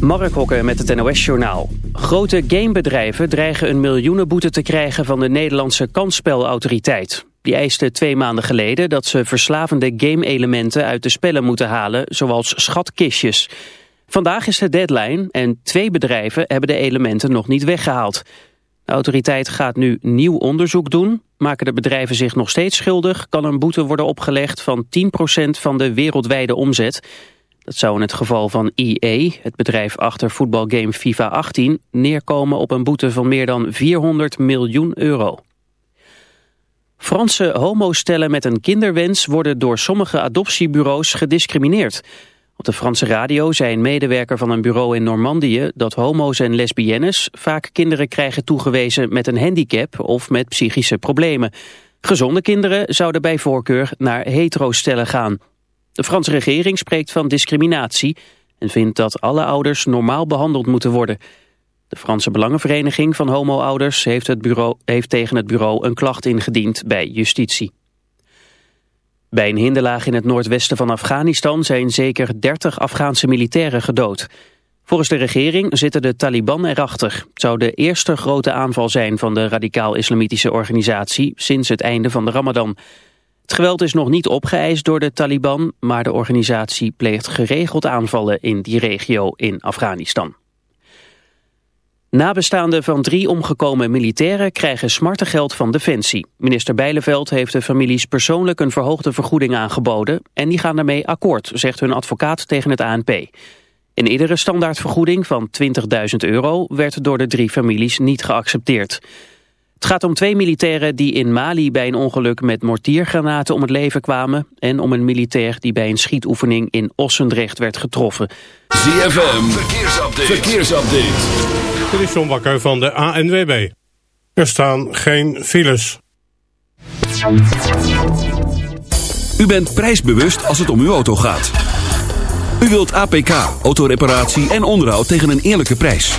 Mark Hokke met het NOS-journaal. Grote gamebedrijven dreigen een miljoenenboete te krijgen van de Nederlandse kansspelautoriteit. Die eiste twee maanden geleden dat ze verslavende game-elementen uit de spellen moeten halen, zoals schatkistjes. Vandaag is de deadline en twee bedrijven hebben de elementen nog niet weggehaald. De autoriteit gaat nu nieuw onderzoek doen. Maken de bedrijven zich nog steeds schuldig, kan een boete worden opgelegd van 10% van de wereldwijde omzet... Dat zou in het geval van EA, het bedrijf achter voetbalgame FIFA 18, neerkomen op een boete van meer dan 400 miljoen euro. Franse homostellen met een kinderwens worden door sommige adoptiebureaus gediscrimineerd. Op de Franse radio zei een medewerker van een bureau in Normandië dat homo's en lesbiennes vaak kinderen krijgen toegewezen met een handicap of met psychische problemen. Gezonde kinderen zouden bij voorkeur naar hetero-stellen gaan. De Franse regering spreekt van discriminatie en vindt dat alle ouders normaal behandeld moeten worden. De Franse Belangenvereniging van homo-ouders heeft, het bureau, heeft tegen het bureau een klacht ingediend bij justitie. Bij een hinderlaag in het noordwesten van Afghanistan zijn zeker 30 Afghaanse militairen gedood. Volgens de regering zitten de Taliban erachter. Het zou de eerste grote aanval zijn van de radicaal-islamitische organisatie sinds het einde van de Ramadan. Het geweld is nog niet opgeëist door de Taliban, maar de organisatie pleegt geregeld aanvallen in die regio in Afghanistan. Nabestaanden van drie omgekomen militairen krijgen smartengeld van Defensie. Minister Bijleveld heeft de families persoonlijk een verhoogde vergoeding aangeboden... en die gaan daarmee akkoord, zegt hun advocaat tegen het ANP. Een eerdere standaardvergoeding van 20.000 euro werd door de drie families niet geaccepteerd. Het gaat om twee militairen die in Mali bij een ongeluk met mortiergranaten om het leven kwamen... en om een militair die bij een schietoefening in Ossendrecht werd getroffen. ZFM, verkeersupdate. verkeersupdate. Dit is John Bakker van de ANWB. Er staan geen files. U bent prijsbewust als het om uw auto gaat. U wilt APK, autoreparatie en onderhoud tegen een eerlijke prijs.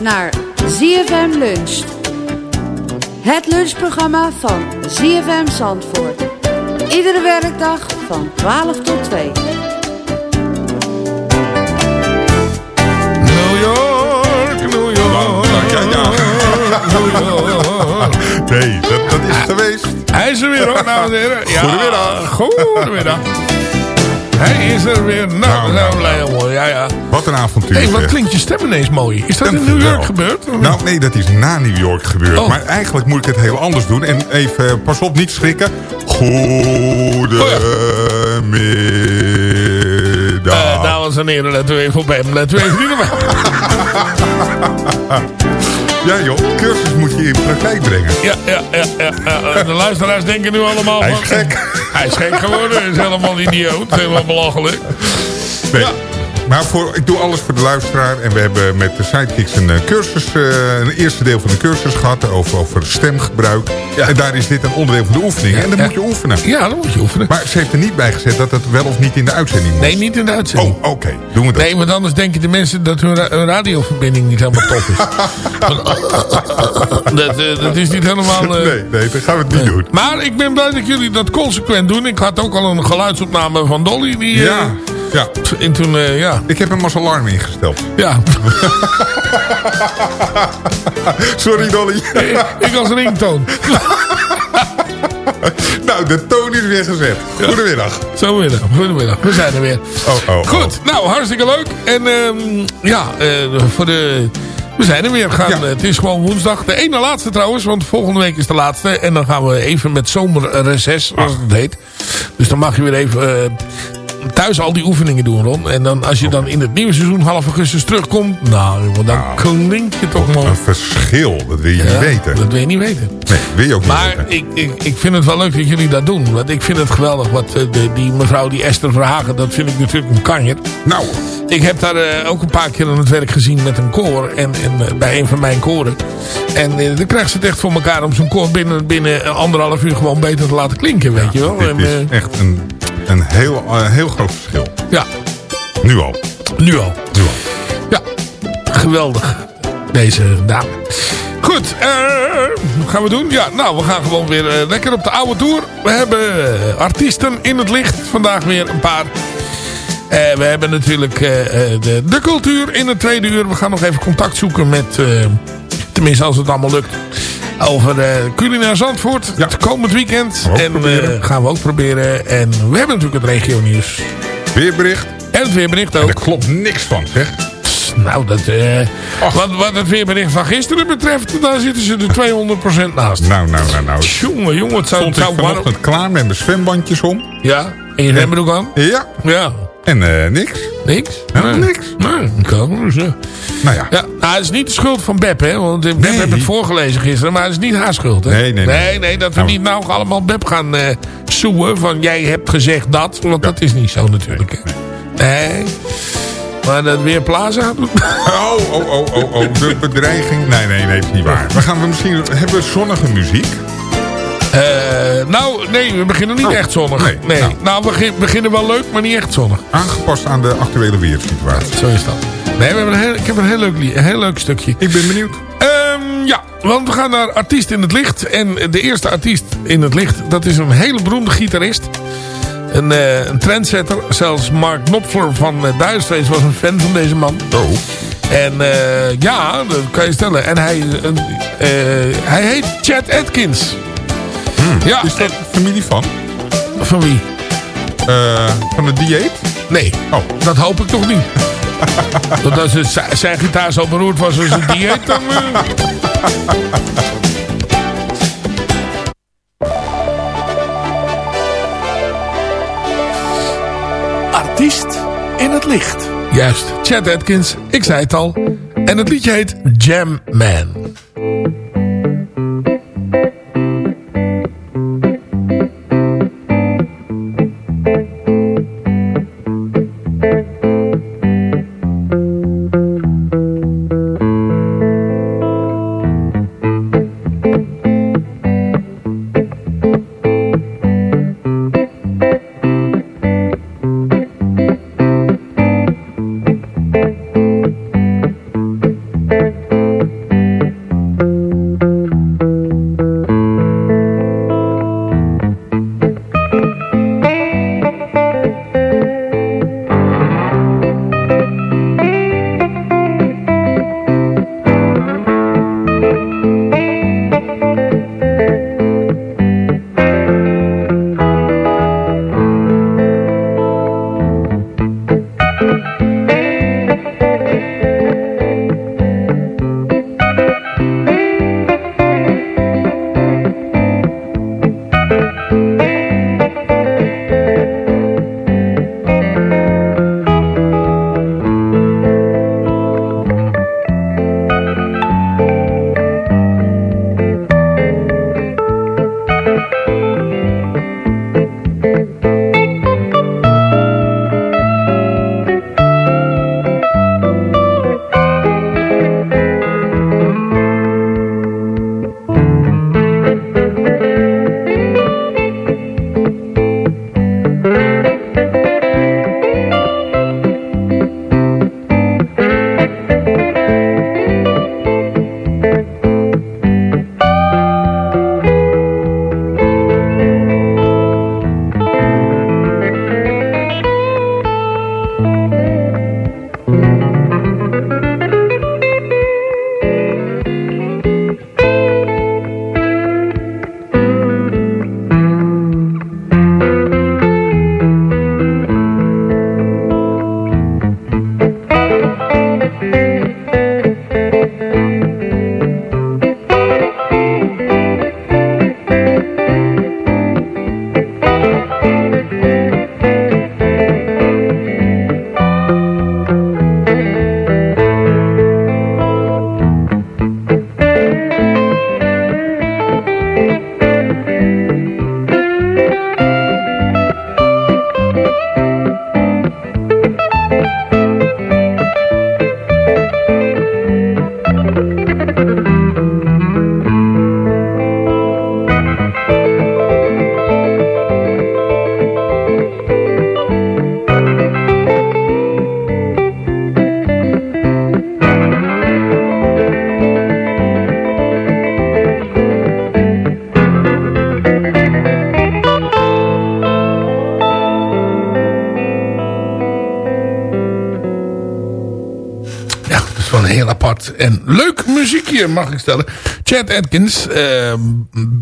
Naar ZFM Lunch. Het lunchprogramma van ZFM Zandvoort. Iedere werkdag van 12 tot 2. New York, New York. Ja, ja. New York. Nee, dat, dat is het geweest. Hij is er weer hoor, dames en heren. Ja, Goedemiddag. Goedemiddag. Hij is er weer. Nou, Nou, nou. Ja, ja. Wat een avontuur. Hé, wat zeg. klinkt je stem ineens mooi. Is dat in New. York gebeurd? Nou, nee, dat is na New York gebeurd. Oh. Maar eigenlijk moet ik het heel anders doen. En even, eh, pas op, niet schrikken. Oh Goedemiddag. Dames en heren, let u even op hem. Let u even niet op. Ja joh, cursus moet je in praktijk brengen. Ja, ja, ja, ja. De luisteraars denken nu allemaal Hij is gek. Hij is gek geworden. Hij is helemaal idioot. Helemaal belachelijk. Nee. Ja. Maar voor, ik doe alles voor de luisteraar. En we hebben met de Sidekicks een eh, cursus, eh, een eerste deel van de cursus gehad over, over stemgebruik. Ja. En daar is dit een onderdeel van de oefening. en dan ja. moet je oefenen. Ja, dan moet je oefenen. Maar ze heeft er niet bij gezet dat het wel of niet in de uitzending moet. Nee, niet in de uitzending. Oh, oké. Doen we dat. Nee, want anders denken de mensen dat hun, ra- hun radioverbinding niet helemaal top is. dat, eh, dat is niet helemaal... Nee, nee, dan gaan we het niet doen. Maar ik ben blij dat jullie dat consequent doen. Ik had ook al een geluidsopname van Dolly. Die, Ja, ja. En toen, eh, ja. Ik heb hem als alarm ingesteld. Ja. Sorry Dolly. ik als ringtoon. nou, de toon is weer gezet. Goedemiddag. Zo weer. Goedemiddag. We zijn er weer. Oh, oh, oh. Goed. Nou, hartstikke leuk. En ehm, ja, eh, voor de... We zijn er weer. Gaan, Ja. Het is gewoon woensdag. De ene laatste trouwens. Want volgende week is de laatste. En dan gaan we even met zomerreces. Zoals het heet. Dus dan mag je weer even... eh, thuis al die oefeningen doen, Ron. En dan, als je dan in het nieuwe seizoen half augustus terugkomt... Nou, dan klink je toch mooi. Een verschil, dat wil je niet weten. Dat wil je niet weten. Nee, wil je ook niet Maar weten. ik, ik, ik vind het wel leuk dat jullie dat doen. Want ik vind het geweldig. Wat, eh, de, die mevrouw, die Esther Verhagen, dat vind ik natuurlijk een kanjer. Nou, Ik heb daar eh, ook een paar keer aan het werk gezien met een koor. En, en eh, bij een van mijn koren. En eh, dan krijgt ze het echt voor elkaar om zo'n koor binnen, binnen anderhalf uur gewoon beter te laten klinken. Weet je wel. dit En, is echt een, een heel, heel groot verschil. ja, Nu al. nu al. Nu al. Ja, geweldig. Deze dame. Goed, eh, wat gaan we doen? Ja, nou, we gaan gewoon weer eh, lekker op de oude tour. We hebben eh, artiesten in het licht. Vandaag weer een paar. We hebben natuurlijk de, de cultuur in het tweede uur. We gaan nog even contact zoeken met... tenminste, als het allemaal lukt. Over culinair Zandvoort. Ja. Het komend weekend. Ook en eh, gaan we ook proberen. En we hebben natuurlijk het regio nieuws. Weerbericht. En het weerbericht ook. Daar klopt niks van, zeg. Nou, dat, eh, wat, wat het weerbericht van gisteren betreft, daar zitten ze er 200% naast. Nou, nou, nou, nou. Jongen, jongen, het zou, Stond het zou warm... klaar met mijn zwembandjes om. Ja, en je zwembroek aan? Ja, Ja, en eh, niks. niks? Helemaal niks. Nee, ik. Dus, ja. Nou ja. Ja, nou, het is niet de schuld van Beb, hè. Want Beb Nee. heeft het voorgelezen gisteren, maar het is niet haar schuld, hè. Nee, nee, nee. Nee, nee, dat we Nou. niet nou allemaal Beb gaan eh zoeën van jij hebt gezegd dat. Want dat is niet zo natuurlijk, hè. Nee. Maar dat weer Plaza. Oh, oh, oh, oh, oh. De bedreiging. Nee, nee, nee, dat is niet waar. We gaan we misschien... Hebben we zonnige muziek? Eh, nou, nee, we beginnen niet Oh, echt zonnig. nee, Nee, nou. nou, we begin- beginnen wel leuk, maar niet echt zonnig. Aangepast aan de actuele weersituatie. Zo is dat. Nee, we hebben een heel, ik heb een heel leuk, een heel leuk stukje. Ik ben benieuwd. Ehm, ja, want we gaan naar Artiest in het Licht. En de eerste artiest in het licht, dat is een hele beroemde gitarist. Een, eh, een trendsetter. Zelfs Mark Knopfler van uh, Straits was een fan van deze man. Oh. En eh, ja, dat kan je stellen. En hij, eh, hij heet Chad Atkins. Ja, Is dat familie van? van wie? Eh, van de dieet? Nee, Oh. dat hoop ik toch niet. Want als het zi- zijn gitaar zo beroerd was als een dieet, dan... eh, Artiest in het licht. Juist, Chad Atkins, ik zei het al. En het liedje heet Jam Man. Muziekje mag ik stellen. Chad Atkins, eh,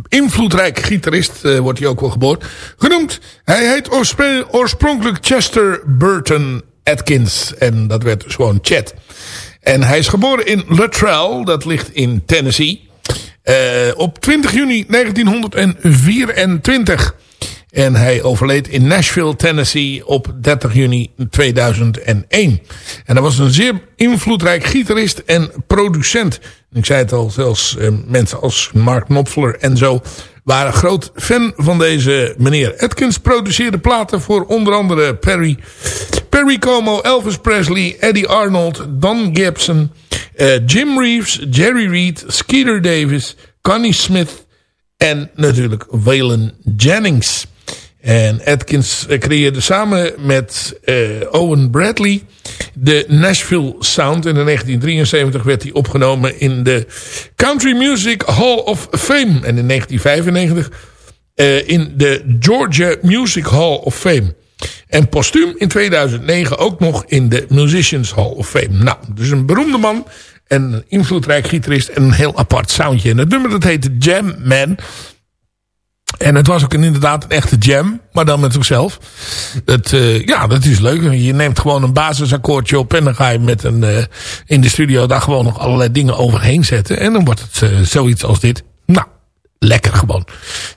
invloedrijk gitarist, eh, wordt hij ook wel geboord. Genoemd, hij heet oorspronkelijk Chester Burton Atkins. En dat werd dus gewoon Chad. En hij is geboren in Luttrell, dat ligt in Tennessee. Eh, op 20 juni 1924. En hij overleed in Nashville, Tennessee op 30 juni 2001. En hij was een zeer invloedrijk gitarist en producent. Ik zei het al, zelfs eh, mensen als Mark Knopfler en zo waren groot fan van deze meneer. Atkins produceerde platen voor onder andere Perry, Perry Como, Elvis Presley, Eddie Arnold, Don Gibson, eh, Jim Reeves, Jerry Reed, Skeeter Davis, Connie Smith en natuurlijk Waylon Jennings. En Atkins creëerde samen met eh, Owen Bradley de Nashville Sound. En in 1973 werd hij opgenomen in de Country Music Hall of Fame. En in 1995 eh, in de Georgia Music Hall of Fame. En postuum in 2009 ook nog in de Musicians Hall of Fame. Nou, dus een beroemde man en een invloedrijk gitarist en een heel apart soundje. En het nummer dat heette Jam Man. En het was ook een, inderdaad een echte jam, maar dan met zichzelf. Het, eh, ja, dat is leuk. Je neemt gewoon een basisakkoordje op en dan ga je met een, eh, in de studio daar gewoon nog allerlei dingen overheen zetten. En dan wordt het eh, zoiets als dit. Nou, lekker gewoon.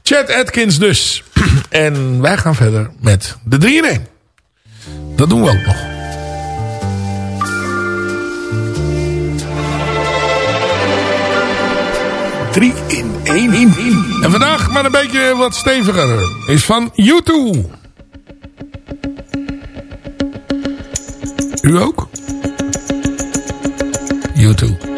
Chad Atkins dus. en wij gaan verder met de 3 in 1. Dat doen we ook nog. Drie in één in. En vandaag maar een beetje wat steviger. Is van U2. U ook? U2.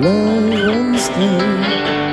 Blood runs thin.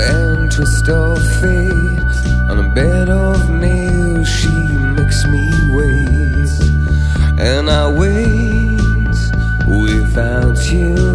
And twist of fate. On a bed of nails, she makes me wait. And I wait without you.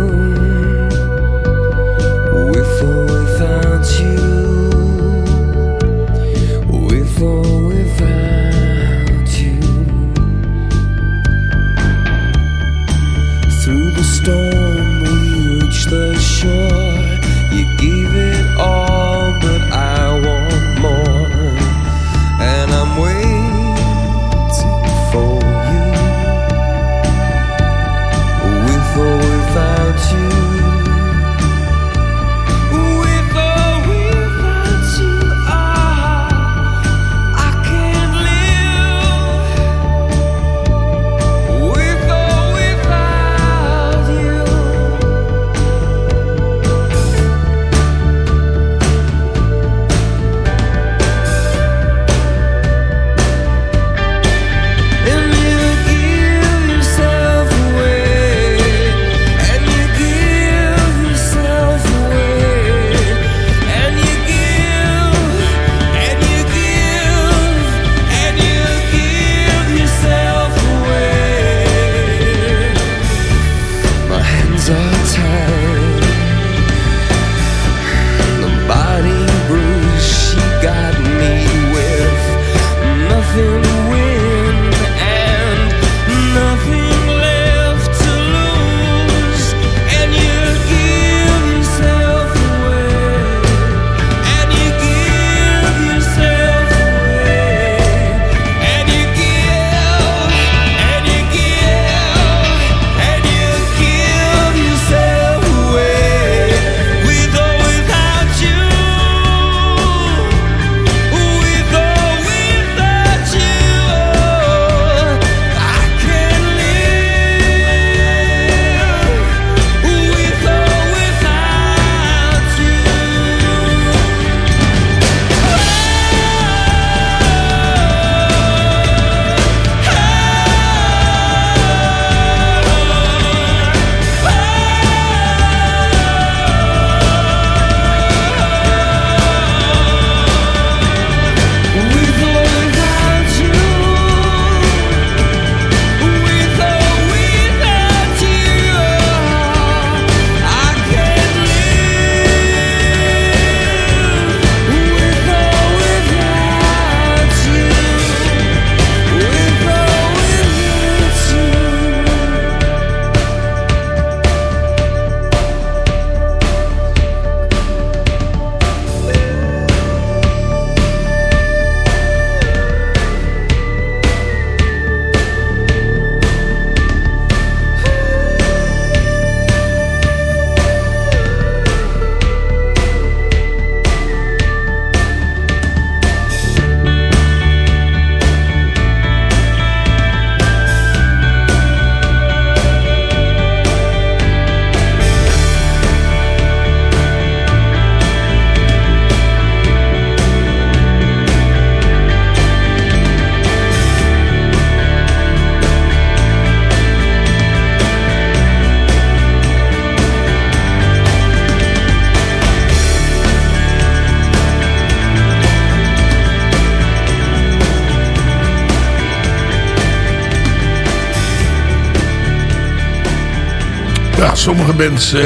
Sommige bands eh,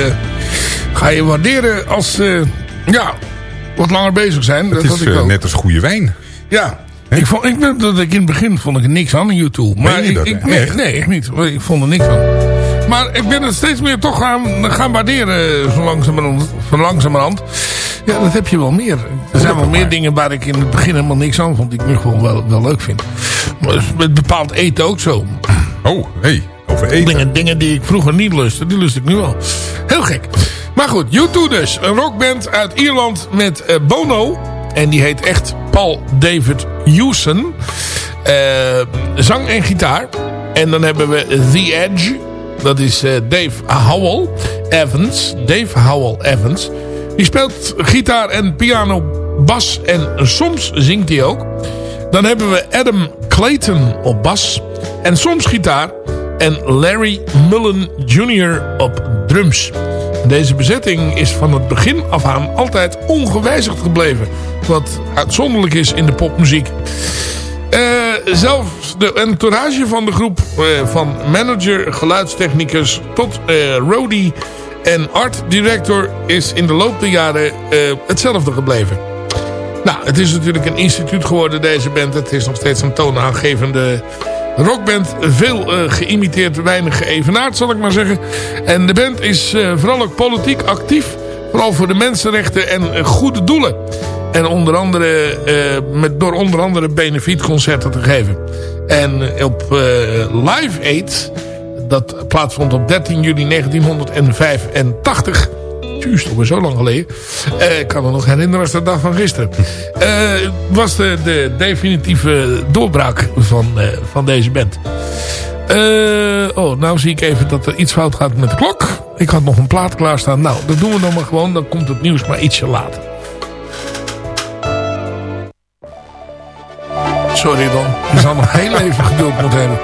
ga je waarderen als ze ja, wat langer bezig zijn. Het dat is ik eh, ook. net als goede wijn. Ja, ik vond, ik, dat ik in het begin vond ik niks aan YouTube. Maar je ik, dat, ik, nee, Echt? nee, echt niet. Ik vond er niks van. maar ik ben het steeds meer toch gaan, gaan waarderen zo langzamerhand, zo langzamerhand. Ja, dat heb je wel meer. Er zijn wel meer dingen waar ik in het begin helemaal niks aan vond. Die ik nu gewoon wel, wel leuk vind. Maar met bepaald eten ook zo. Oh, hey, over eten. Dingen, dingen die ik vroeger niet lustte, die lust ik nu wel. Heel gek. Maar goed, U2 dus. Een rockband uit Ierland met eh, Bono. En die heet echt Paul David Hewson. Eh, zang en gitaar. En dan hebben we The Edge. Dat is eh, Dave Howell Evans. Dave Howell Evans. Die speelt gitaar en piano, bas en soms zingt hij ook. Dan hebben we Adam Clayton op bas. En soms gitaar. En Larry Mullen Jr. op drums. Deze bezetting is van het begin af aan altijd ongewijzigd gebleven. Wat uitzonderlijk is in de popmuziek. Eh, zelfs de entourage van de groep, eh, van manager, geluidstechnicus tot eh roadie en art director is in de loop der jaren hetzelfde gebleven. Nou, het is natuurlijk een instituut geworden deze band. Het is nog steeds een toonaangevende rockband. Veel eh, geïmiteerd, weinig geëvenaard zal ik maar zeggen. En de band is eh, vooral ook politiek actief. Vooral voor de mensenrechten en eh, goede doelen. En onder andere, met, door onder andere benefietconcerten te geven. En op Live Aid, dat plaatsvond op 13 juli 1985... Toch weer zo lang geleden. Eh, ik kan me nog herinneren als de dag van gisteren. Eh, was de, de definitieve doorbraak van, eh, van deze band. Oh, nou zie ik even dat er iets fout gaat met de klok. Ik had nog een plaat klaarstaan. Nou, dat doen we dan maar gewoon. Dan komt het nieuws maar ietsje later. Sorry dan. Je zal nog heel even geduld moeten hebben.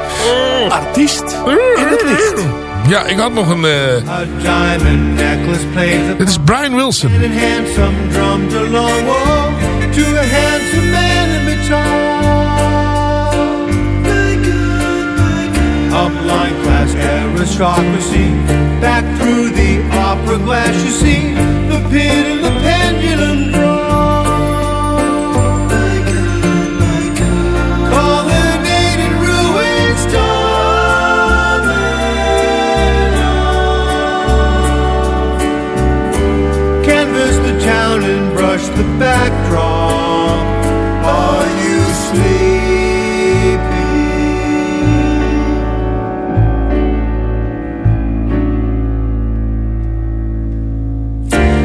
Artiest in het licht. Ja, ik had nog een... eh, A diamond necklace plays a dit is Brian Wilson. and handsome drums a long walk to a handsome man in Upline class aristocracy, back through the opera glass you see the pit and the pendulum the backdrop. Are you sleepy?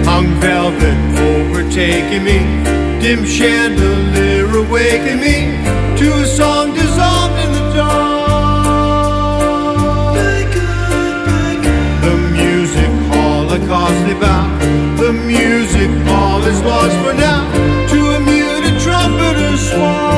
Hung velvet overtaking me, dim chandelier awakening me to a song music all is lost for now to a muted trumpeter swan.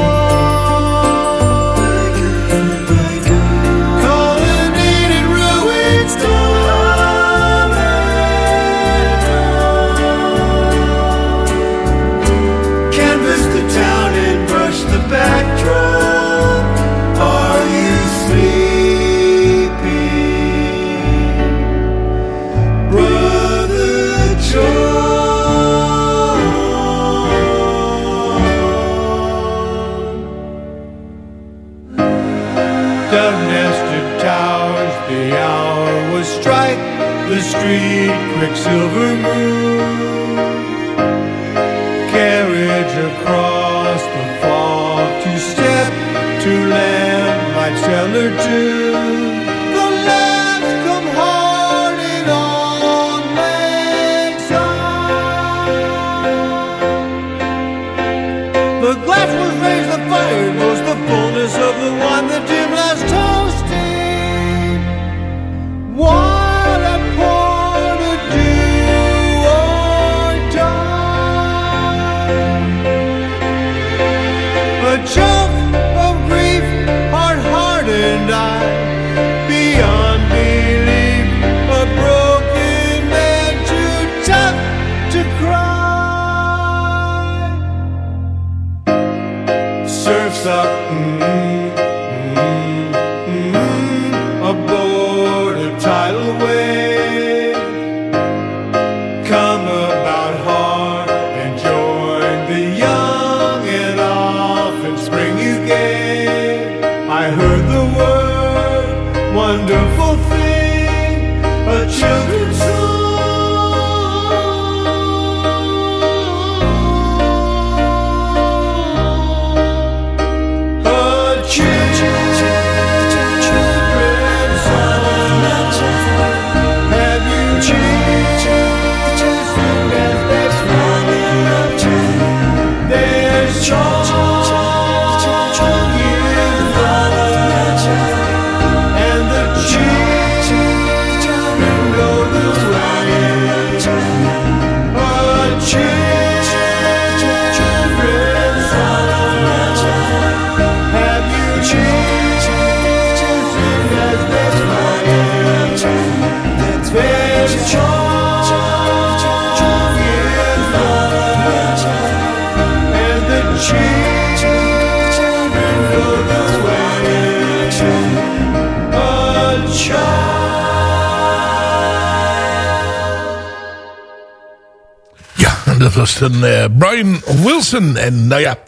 Was een eh, Brian Wilson. En nou ja,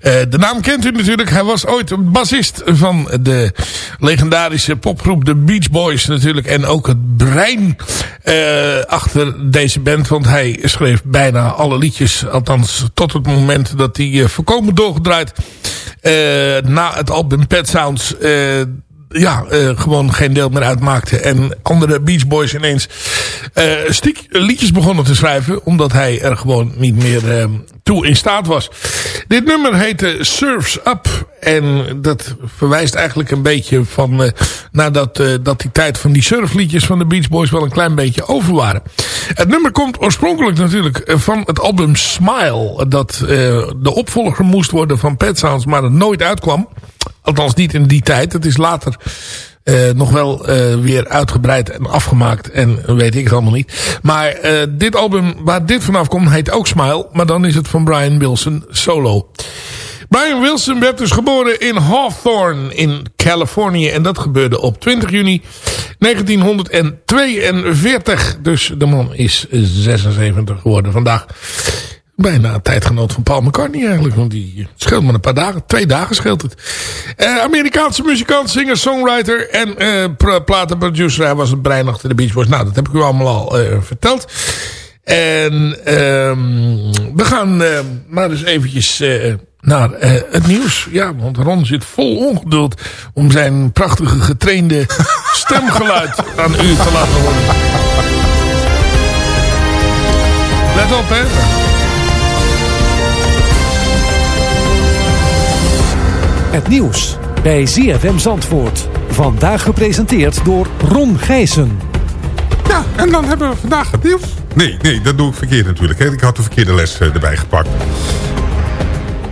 eh, de naam kent u natuurlijk. Hij was ooit bassist van de legendarische popgroep The Beach Boys natuurlijk. En ook het brein eh, achter deze band. Want hij schreef bijna alle liedjes. Althans tot het moment dat hij voorkomen doorgedraaid. na het album Pet Sounds... ja, eh, gewoon geen deel meer uitmaakte. En andere Beach Boys ineens eh stiek liedjes begonnen te schrijven. Omdat hij er gewoon niet meer eh, toe in staat was. Dit nummer heette Surfs Up. En dat verwijst eigenlijk een beetje van... eh nadat uh, dat die tijd van die surfliedjes van de Beach Boys wel een klein beetje over waren. Het nummer komt oorspronkelijk natuurlijk eh, van het album Smile. Dat uh, de opvolger moest worden van Pet Sounds, maar dat nooit uitkwam. Althans niet in die tijd. Het is later uh, nog wel uh, weer uitgebreid en afgemaakt. En weet ik het allemaal niet. Maar uh, dit album waar dit vanaf komt heet ook Smile. Maar dan is het van Brian Wilson solo. Brian Wilson werd dus geboren in Hawthorne in Californië. En dat gebeurde op 20 juni 1942. Dus de man is 76 geworden vandaag. Bijna een tijdgenoot van Paul McCartney eigenlijk. Want die scheelt maar een paar dagen. Twee dagen scheelt het. Uh, Amerikaanse muzikant, singer, songwriter en uh, platenproducer. Hij was het brein achter de Beach Boys. Nou, dat heb ik u allemaal al uh, verteld. En um, we gaan maar eens eventjes naar het nieuws. Ja, want Ron zit vol ongeduld om zijn prachtige getrainde stemgeluid aan u te laten horen. Let op, hè. Het nieuws bij ZFM Zandvoort. Vandaag gepresenteerd door Ron Gijssen. Ja, en dan hebben we vandaag het nieuws. Nee, nee, dat doe ik verkeerd natuurlijk. Hè. Ik had de verkeerde les uh, erbij gepakt.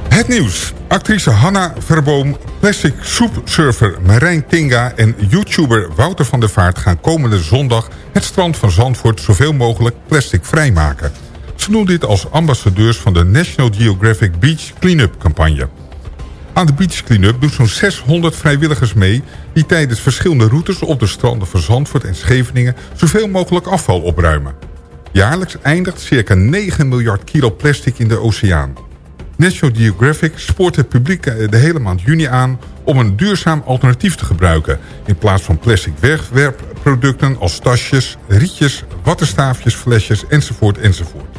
Het nieuws. Actrice Hanna Verboom, plastic soepsurfer Marijn Tinga... en YouTuber Wouter van der Vaart gaan komende zondag... het strand van Zandvoort zoveel mogelijk plastic vrijmaken. Ze doen dit als ambassadeurs van de National Geographic Beach Cleanup campagne. Aan de Beach Cleanup doen zo'n 600 vrijwilligers mee... die tijdens verschillende routes op de stranden van Zandvoort en Scheveningen... zoveel mogelijk afval opruimen. Jaarlijks eindigt circa 9 miljard kilo plastic in de oceaan. National Geographic spoort het publiek de hele maand juni aan... om een duurzaam alternatief te gebruiken... in plaats van plastic wegwerpproducten als tasjes, rietjes... wattenstaafjes, flesjes enzovoort enzovoort.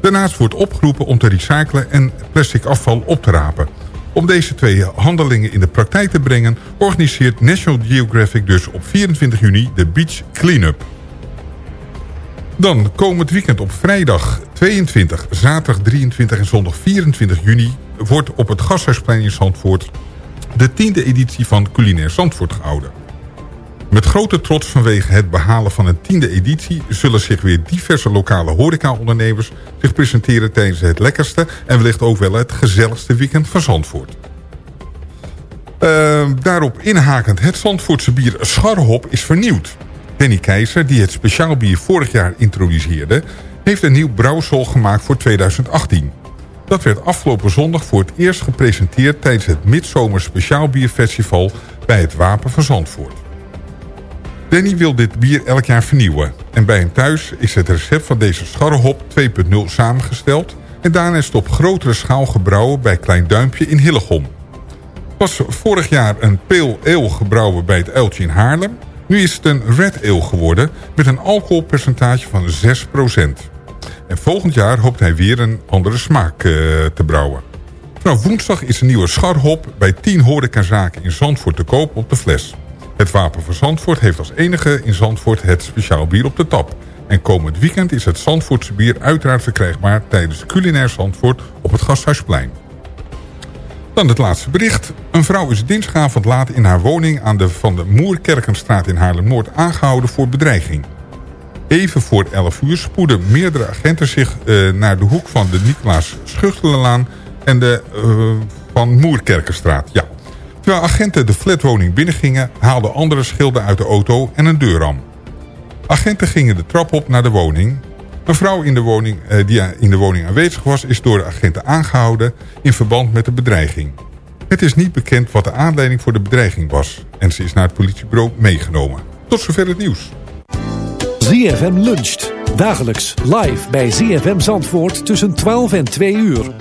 Daarnaast wordt opgeroepen om te recyclen en plastic afval op te rapen... Om deze twee handelingen in de praktijk te brengen... organiseert National Geographic dus op 24 juni de Beach Cleanup. Dan komend weekend op vrijdag 22, zaterdag 23 en zondag 24 juni... wordt op het Gasthuisplein in Zandvoort... de tiende editie van Culinair Zandvoort gehouden. Met grote trots vanwege het behalen van een tiende editie... zullen zich weer diverse lokale horecaondernemers zich presenteren tijdens het lekkerste... en wellicht ook wel het gezelligste weekend van Zandvoort. Uh, daarop inhakend, het Zandvoortse bier Scharhop is vernieuwd. Danny Keizer, die het speciaal bier vorig jaar introduceerde... heeft een nieuw brouwsel gemaakt voor 2018. Dat werd afgelopen zondag voor het eerst gepresenteerd... tijdens het Midzomer Speciaal Bierfestival bij het Wapen van Zandvoort. Danny wil dit bier elk jaar vernieuwen. En bij hem thuis is het recept van deze scharrehop 2.0 samengesteld... en daarna is het op grotere schaal gebrouwen bij Klein Duimpje in Hillegom. Was vorig jaar een pale ale gebrouwen bij het Uiltje in Haarlem... Nu is het een red ale geworden met een alcoholpercentage van 6%. En volgend jaar hoopt hij weer een andere smaak eh, te brouwen. Vanaf woensdag is een nieuwe scharhop bij 10 horecazaken in Zandvoort te koop op de fles. Het Wapen van Zandvoort heeft als enige in Zandvoort het speciaal bier op de tap. En komend weekend is het Zandvoortse bier uiteraard verkrijgbaar tijdens Culinair Zandvoort op het Gasthuisplein. Dan het laatste bericht. Een vrouw is dinsdagavond laat in haar woning aan de Van de Moerkerkenstraat in Haarlem-Noord aangehouden voor bedreiging. Even voor 11 uur spoeden meerdere agenten zich eh, naar de hoek van de Nicolaas Schuchtelenlaan en de eh, Van Moerkerkenstraat. Ja. Terwijl agenten de flatwoning binnengingen, haalden andere schilden uit de auto en een deurram. Agenten gingen de trap op naar de woning. Een vrouw in de woning, eh, die in de woning aanwezig was... is door de agenten aangehouden in verband met de bedreiging. Het is niet bekend wat de aanleiding voor de bedreiging was... en ze is naar het politiebureau meegenomen. Tot zover het nieuws. ZFM luncht. Dagelijks live bij ZFM Zandvoort tussen 12 en 2 uur.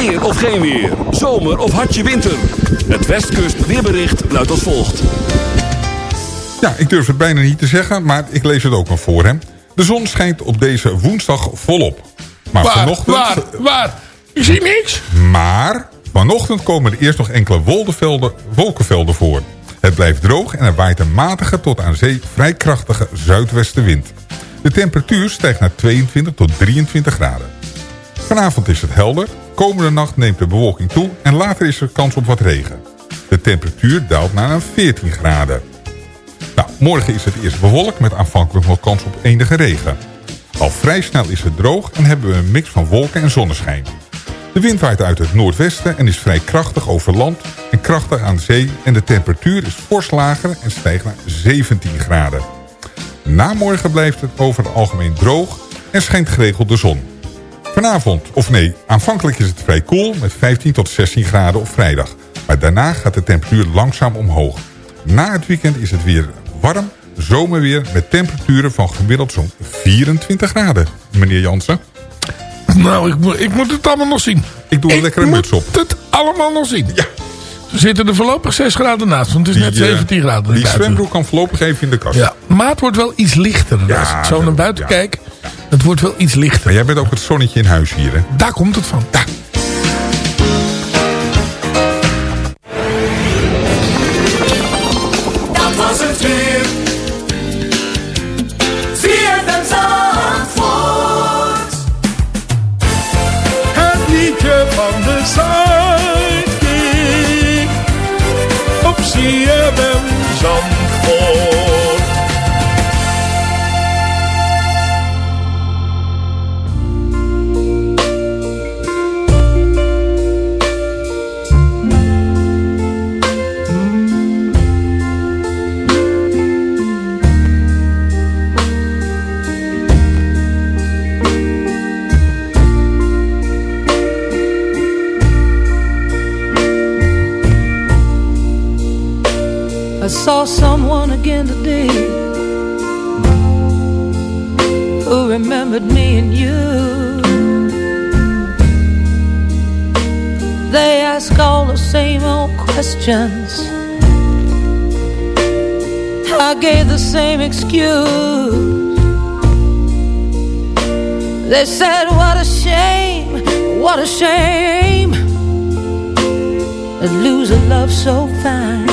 Weer of geen weer. Zomer of hartje winter. Het Westkust weerbericht luidt als volgt. Ja, ik durf het bijna niet te zeggen, maar ik lees het ook nog voor hem. De zon schijnt op deze woensdag volop. Maar Waar, vanochtend... waar, waar? Ik zie niks. Maar vanochtend komen er eerst nog enkele wolkenvelden, wolkenvelden voor. Het blijft droog en er waait een matige tot aan zee vrij krachtige zuidwestenwind. De temperatuur stijgt naar 22 tot 23 graden. Vanavond is het helder, komende nacht neemt de bewolking toe en later is er kans op wat regen. De temperatuur daalt naar een 14 graden. Nou, morgen is het eerst bewolkt met aanvankelijk nog kans op enige regen. Al vrij snel is het droog en hebben we een mix van wolken en zonneschijn. De wind waait uit het noordwesten en is vrij krachtig over land en krachtig aan zee... en de temperatuur is fors lager en stijgt naar 17 graden. Na morgen blijft het over het algemeen droog en schijnt geregeld de zon. Vanavond, of nee, aanvankelijk is het vrij koel met 15 tot 16 graden op vrijdag. Maar daarna gaat de temperatuur langzaam omhoog. Na het weekend is het weer warm, zomerweer met temperaturen van gemiddeld zo'n 24 graden. Meneer Jansen, Nou, ik, moet- ik moet het allemaal nog zien. ik doe een lekkere muts op. moet het allemaal nog zien. Ja. We zitten er voorlopig 6 graden naast, want het is net Die, eh, 17 graden. Die zwembroek kan voorlopig even in de kast. Ja, maar het wordt wel iets lichter. Ja, Als ik zo naar buiten ja. kijk, het wordt wel iets lichter. Maar jij bent ook het zonnetje in huis hier, hè? Daar komt het van. Ja. Excuse. They said, What a shame, what a shame to lose a love so fine.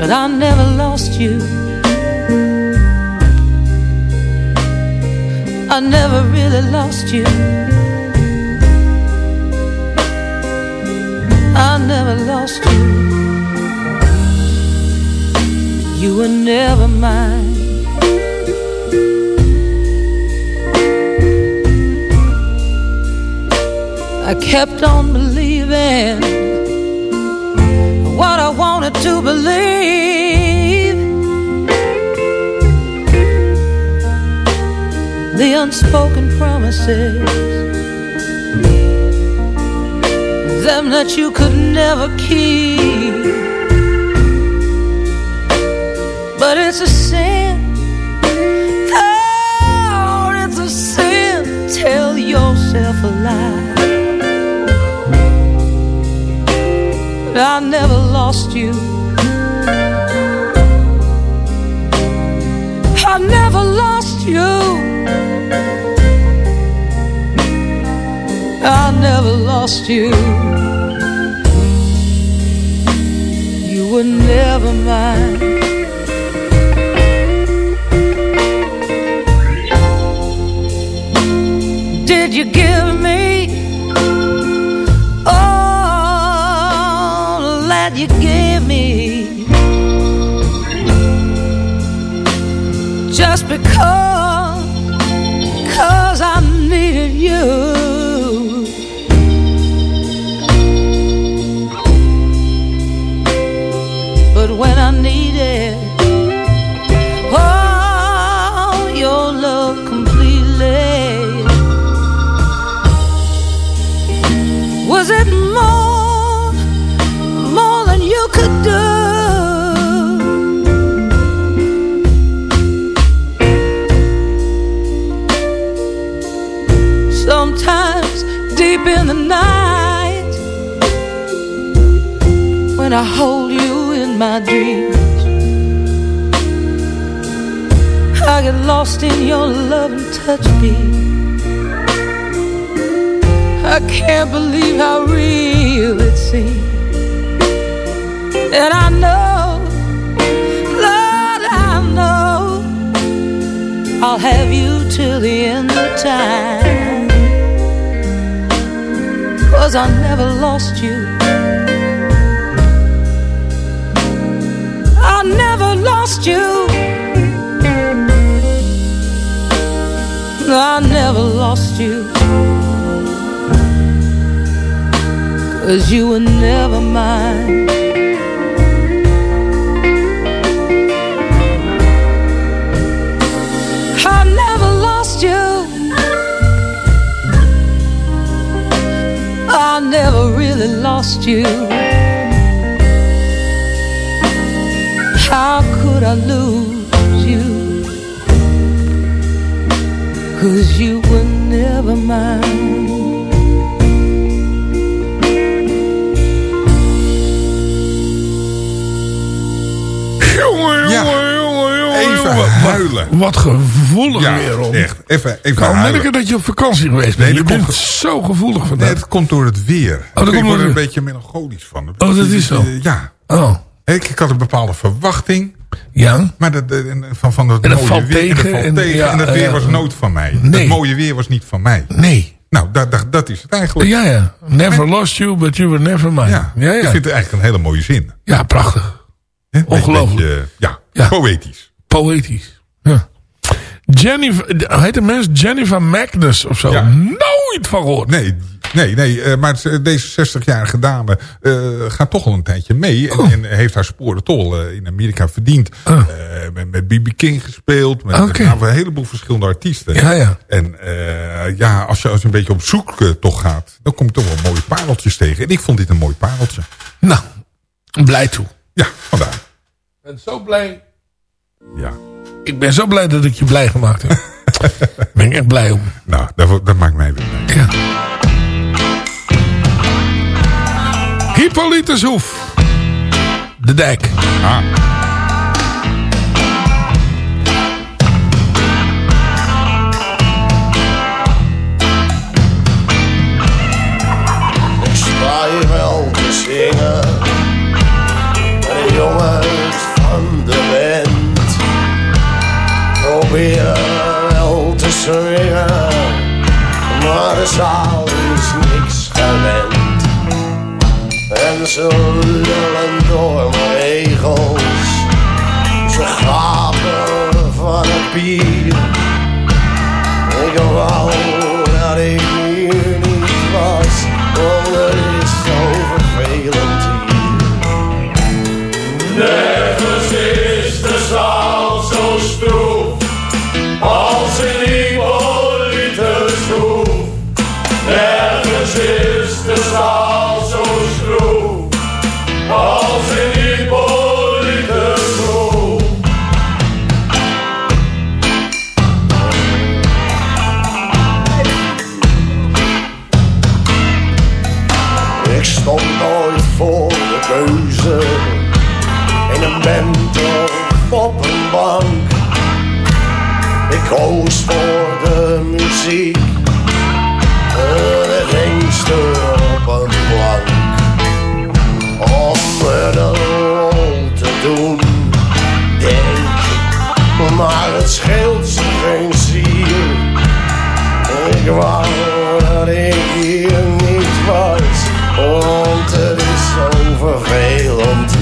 but I never lost you. I never really lost you. I never lost you. You were never mine. I kept on believing what I wanted to believe. The unspoken promises, them that you could never keep. But it's a sin. Oh, it's a sin. Tell yourself a lie. I never lost you. I never lost you. I never lost you. You were never mine. Did you give me all that you gave me? Just because, cause I needed you. Deep in the night, when I hold you in my dreams, I get lost in your love and touch me. I can't believe how real it seems. And I know, Lord, I know I'll have you till the end of time. Cause I never lost you. I never lost you. I never lost you. Cause you were never mine. Never really lost you. How could I lose you? Cause you were never mine. Jongen, Wat- gevoelig Ja, weer, Ron. echt. Even, even kan huilen. merken dat je op vakantie geweest bent. Nee, je dat komt bent zo gevoelig vandaag. Nee, dat komt door het weer. dat ik word er een het- beetje melancholisch van. Oh, dat is zo. Ja. Oh, Ik, ik had een bepaalde verwachting. ja. Maar dat, de- van, van het En dat mooie valt weer. en dat tegen en- tegen. ja, en het weer was nooit van mij. Nee. Het mooie weer was niet van mij. Nee. Nou, dat, dat, dat is het eigenlijk. Ja, ja. Never lost you, but you were never mine. Ja, ja. Ik vind het eigenlijk een hele mooie zin. Ja, prachtig. Ongelooflijk. Beetje, beetje, ja, Ja. poëtisch. Poëtisch. Jennifer, heet de mens? Jennifer Magnus of zo. Ja. Nooit van gehoord. Nee, nee, nee eh, maar deze 60-jarige dame eh, gaat toch al een tijdje mee. En, Oh. en heeft haar sporen tol eh, in Amerika verdiend. Oh. Met, met B.B. King gespeeld. Met, met een heleboel verschillende artiesten. Ja, ja. En ja, als je, als je een beetje op zoek toch gaat... dan kom je toch wel mooie pareltjes tegen. En ik vond dit een mooi pareltje. Nou, blij toe. Ja, vandaar. Ben zo blij. Ja. Ik ben zo blij dat ik je blij gemaakt heb. ben ik echt blij om. Nou, dat, dat maakt mij weer blij. Ja. Hippolytus Hoef. De dijk. Ah. Probeer wel te swingen, maar de zaal is niks gewend. En ze lullen door mijn regels, ze gapen van het bier. Ik wou dat ik hier niet was, want het is zo vervelend hier. Nergens is de zaal zo stroef koos voor de muziek. Gangster op een plank. Om een rol te doen. Denk, maar het scheelt ze geen zier. Ik wou dat ik hier niet was, want het is zo vervelend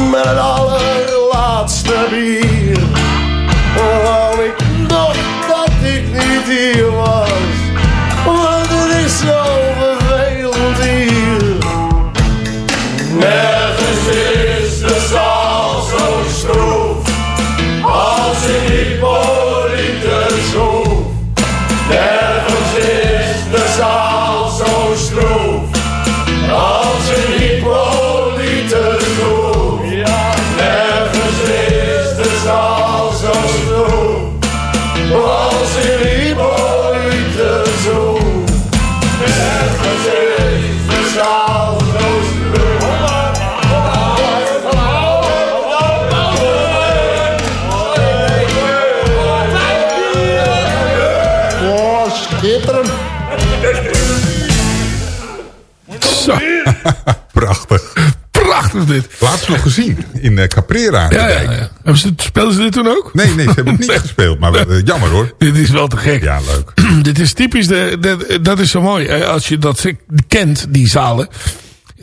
met het allerlaatste bier, dan wou ik nog dat ik niet hier was. Dit. Laatst nog gezien in eh, Caprera. Ja, ja, ja. Hebben ze, speelden ze dit toen ook? Nee, nee, ze hebben het niet gespeeld. Maar eh, jammer hoor. Dit is wel te gek. Ja, leuk. dit is typisch, de, de- dat is zo mooi. Als je dat kent, die zalen.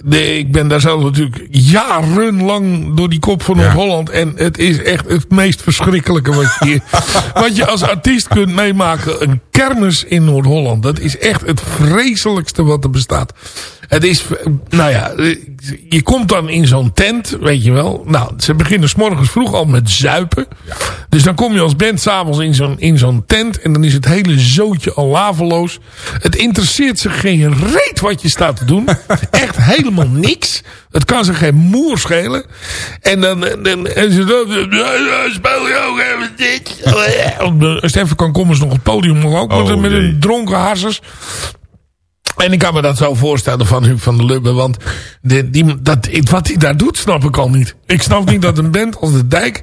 Ik ben daar zelf natuurlijk jarenlang door die kop van Noord-Holland. En het is echt het meest verschrikkelijke wat je, hier- wat je als artiest kunt meemaken. Een kermis in Noord-Holland. Dat is echt het vreselijkste wat er bestaat. Het is, nou ja, je komt dan in zo'n tent, weet je wel. Nou, ze beginnen s morgens vroeg al met zuipen. Dus dan kom je als band s'avonds in zo'n in zo'n tent. En dan is het hele zootje al laveloos. Het interesseert ze geen reet wat je staat te doen. Echt helemaal niks. Het kan ze geen moer schelen. En dan, dan en ze dan, ja, speel je ook even dit. Het even kan komen, nog op het podium nog ook. Oh, met, met een dronken harsers. En ik kan me dat zo voorstellen van Huub van der Lubbe. Want de, die, dat, wat hij daar doet, snap ik al niet. Ik snap niet dat een band als de Dijk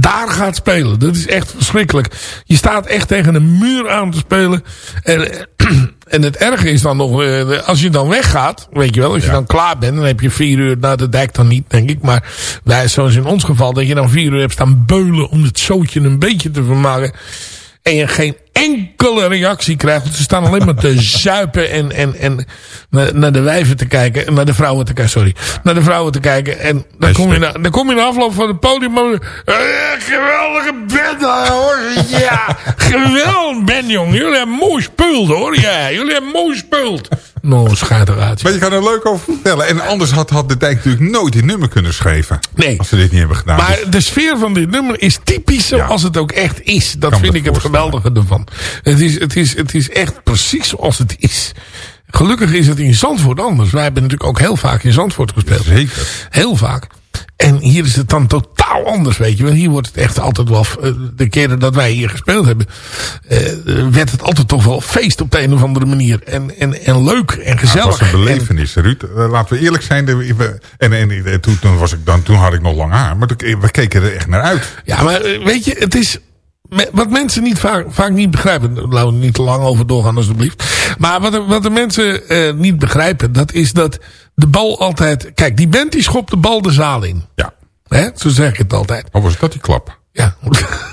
daar gaat spelen. Dat is echt verschrikkelijk. Je staat echt tegen een muur aan te spelen. En, en het erge is dan nog, eh, als je dan weggaat, weet je wel, als je dan klaar bent, dan heb je vier uur, nou de dijk dan niet, denk ik, maar wij, zoals in ons geval, dat je dan vier uur hebt staan beulen om het zootje een beetje te vermaken. En je geen enkele reactie krijgt. Want ze staan alleen maar te zuipen en, en, en naar, naar de wijven te kijken. Naar de vrouwen te kijken, sorry. Naar de vrouwen te kijken. En dan kom je, na, dan kom je in de afloop van het podium. Eh, geweldige band hoor. Ja, geweldig band jong. Jullie hebben mooi speeld hoor. Ja, jullie hebben mooi speeld. Nou, schijt eruit. Maar je kan er leuk over vertellen. En anders had, had de dijk natuurlijk nooit dit nummer kunnen schrijven. Nee. Als ze dit niet hebben gedaan. Maar de sfeer van dit nummer is typisch zoals het ook echt is. Dat Kan vind ik het geweldige ervan. Het is, het, is, het is echt precies zoals het is. Gelukkig is het in Zandvoort anders. Wij hebben natuurlijk ook heel vaak in Zandvoort gespeeld. Zeker. Heel vaak. En hier is het dan totaal anders, weet je wel. Hier wordt het echt altijd wel... eh, De keren dat wij hier gespeeld hebben... eh, werd het altijd toch wel feest op de een of andere manier. En, en, en leuk en het gezellig. was een belevenis, Ruud. Eh, Laten we eerlijk zijn. En, en, en toen, was ik dan, toen had ik nog lang haar. Maar we keken er echt naar uit. Ja, maar weet je, het is... Wat mensen niet vaak, vaak niet begrijpen... Laten we er niet te lang over doorgaan alsjeblieft. Maar wat, de- wat de mensen eh, niet begrijpen... Dat is dat de bal altijd... Kijk, die band die schopt de bal de zaal in. Ja. Hè? Zo zeg ik het altijd. Oh, was dat die klap? Ja.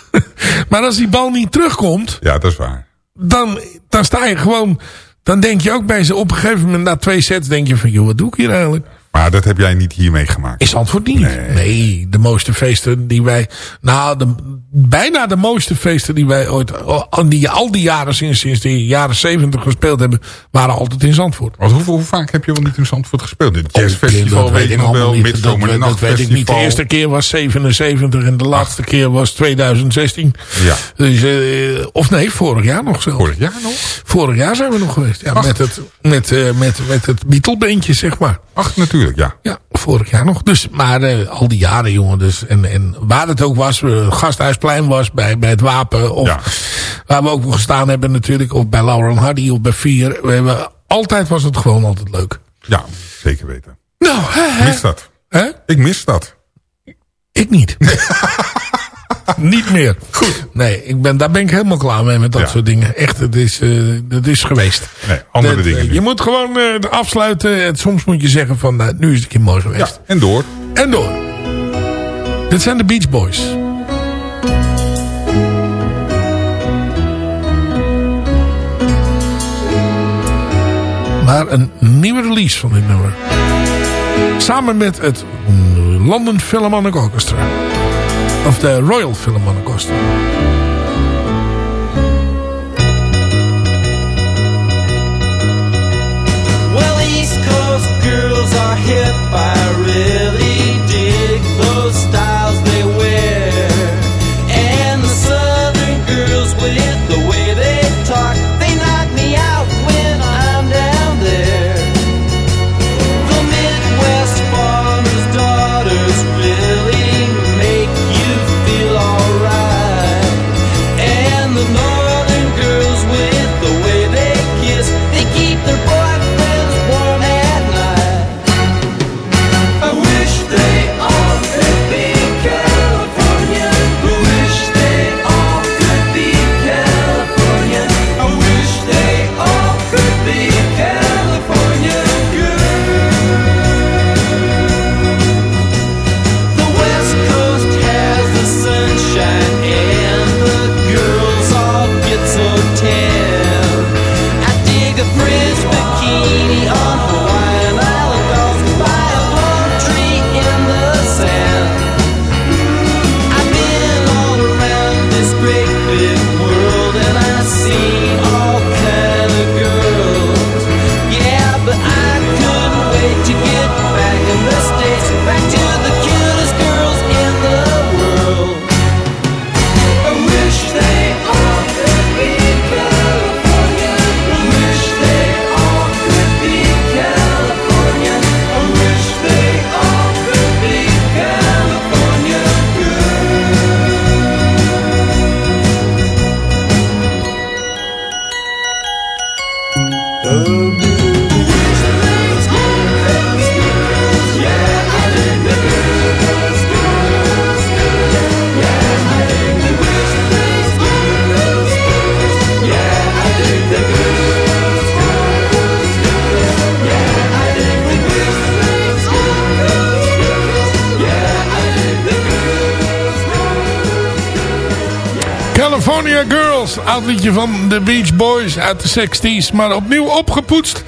maar als die bal niet terugkomt... Ja, dat is waar. Dan, dan sta je gewoon... Dan denk je ook bij ze op een gegeven moment... Na twee sets denk je van... joh, wat doe ik hier eigenlijk? Maar dat heb jij niet hier meegemaakt. Is antwoord niet. Nee. de mooiste feesten die wij... Nou, de, bijna de mooiste feesten die wij ooit... Al die, al die jaren sinds, sinds de jaren zeventig gespeeld hebben... waren altijd in Zandvoort. Want hoe, hoe vaak heb je wel niet in Zandvoort gespeeld? Dit Oh, jazzfestival dat weet je nog wel. Midzomer dat, en dat weet ik niet. De eerste keer was 77 en de laatste keer was 2016. Ja. Dus, eh, of nee, vorig jaar nog zelfs. Vorig jaar nog? Vorig jaar zijn we nog geweest. Ja, Ach. met het, met, eh, met, met het Beatle-beentje, zeg maar. Ach, natuurlijk, ja. Ja, vorig jaar nog. Dus, maar eh, al die jaren, jongen. Dus, en, en waar het ook was, eh, Gasthuisplein was, bij, bij het Wapen. Of Ja. waar we ook nog gestaan hebben natuurlijk. Of bij Laura en Hardy of bij Vier. We hebben, altijd was het gewoon altijd leuk. Ja, zeker weten. Nou, hè, Ik mis dat. Hè? Ik mis dat. Ik niet. niet meer. Goed. Nee, ik ben, daar ben ik helemaal klaar mee met dat Ja. soort dingen. Echt, het is, eh, het is geweest. Nee, andere Dat, dingen eh, nu. Je moet gewoon eh, afsluiten. En soms moet je zeggen van, nou, nu is het een keer mooi Ja, geweest. en door. En door. Dit zijn de Beach Boys. Maar een nieuwe release van dit nummer. Samen met het London Philharmonic Orchestra. Of de Royal Philharmonic Orchestra. Well, East Coast girls are hip. I really van de Beach Boys uit de 60s, maar opnieuw opgepoetst.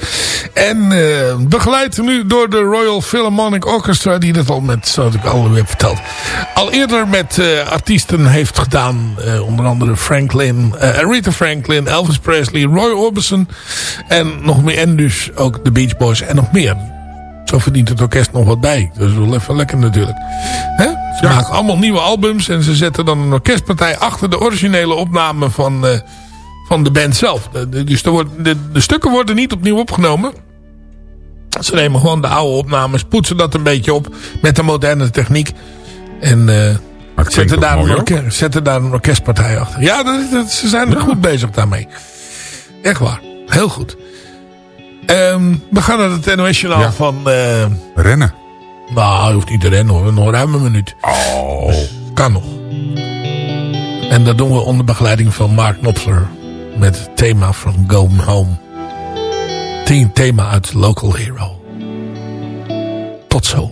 En eh, begeleid nu door de Royal Philharmonic Orchestra, die dat al met, zoals ik al heb verteld, al eerder met eh, artiesten heeft gedaan. eh, onder andere Franklin, Aretha Franklin, Elvis Presley, Roy Orbison en nog meer. En dus ook de Beach Boys en nog meer. Zo verdient het orkest nog wat bij. Dat is wel even lekker natuurlijk. Ze maken allemaal nieuwe albums en ze zetten dan een orkestpartij achter de originele opname van, van de band zelf. De- dus er wordt, de, de stukken worden niet opnieuw opgenomen. Ze nemen gewoon de oude opnames, poetsen dat een beetje op met de moderne techniek. En eh, zetten, daar een zetten daar een orkestpartij achter. Ja, dat, dat- ze zijn goed bezig daarmee. Echt waar. Heel goed. Ehm, we gaan naar het Ja. van... eh, Rennen. nou, je hoeft niet te rennen hoor. Nog ruim een minuut. Oh. Kan nog. En dat doen we onder begeleiding van Mark Knopfler. Met het thema van Go Home. Tien thema uit Local Hero. Tot zo.